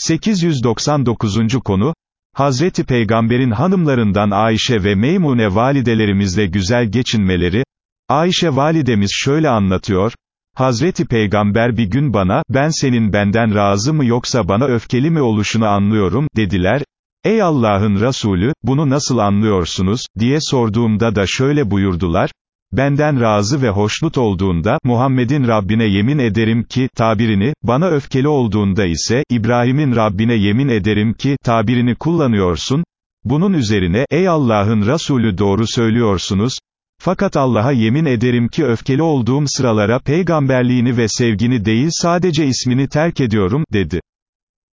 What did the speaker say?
899. konu, Hazreti Peygamber'in hanımlarından Ayşe ve Meymune validelerimizle güzel geçinmeleri, Ayşe validemiz şöyle anlatıyor, Hazreti Peygamber bir gün bana, ben senin benden razı mı yoksa bana öfkeli mi oluşunu anlıyorum, dediler, Ey Allah'ın Resulü, bunu nasıl anlıyorsunuz, diye sorduğumda da şöyle buyurdular, benden razı ve hoşnut olduğunda, Muhammed'in Rabbine yemin ederim ki, tabirini, bana öfkeli olduğunda ise, İbrahim'in Rabbine yemin ederim ki, tabirini kullanıyorsun, bunun üzerine, ey Allah'ın Resulü doğru söylüyorsunuz, fakat Allah'a yemin ederim ki öfkeli olduğum sıralara peygamberliğini ve sevgini değil sadece ismini terk ediyorum, dedi.